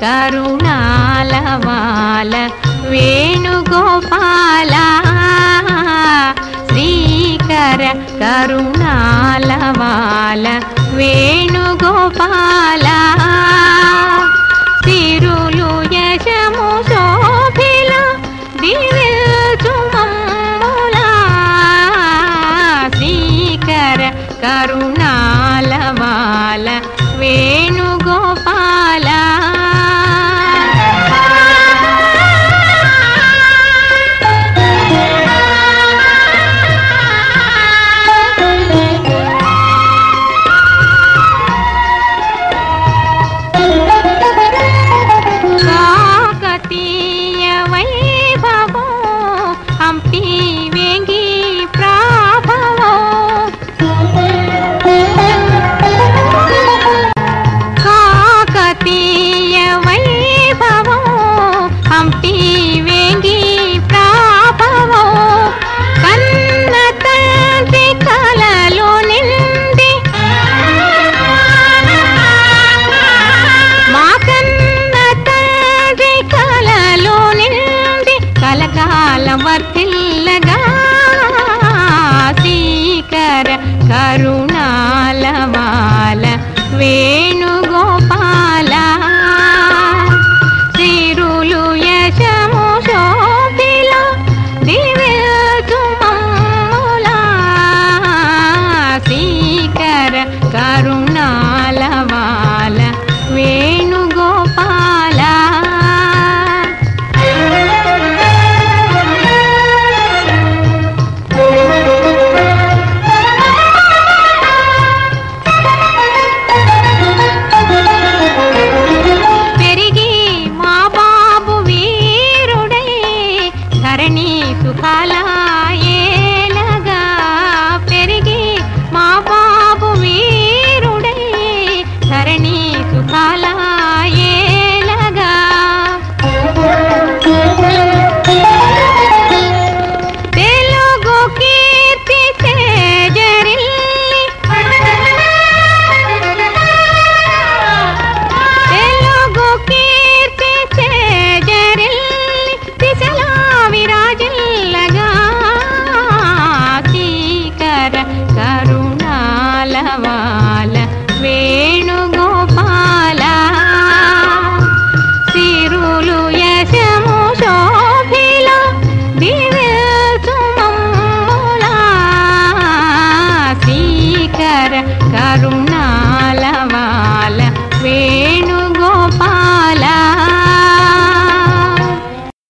కరుణాలవాల వేణుగోపాల శ్రీకర కరుణాలవాల వేణుగోపాల తిరులు యశము శోభిల దివ్యుమమ్ములా శ్రీకర కరుణ cara, caro రకాల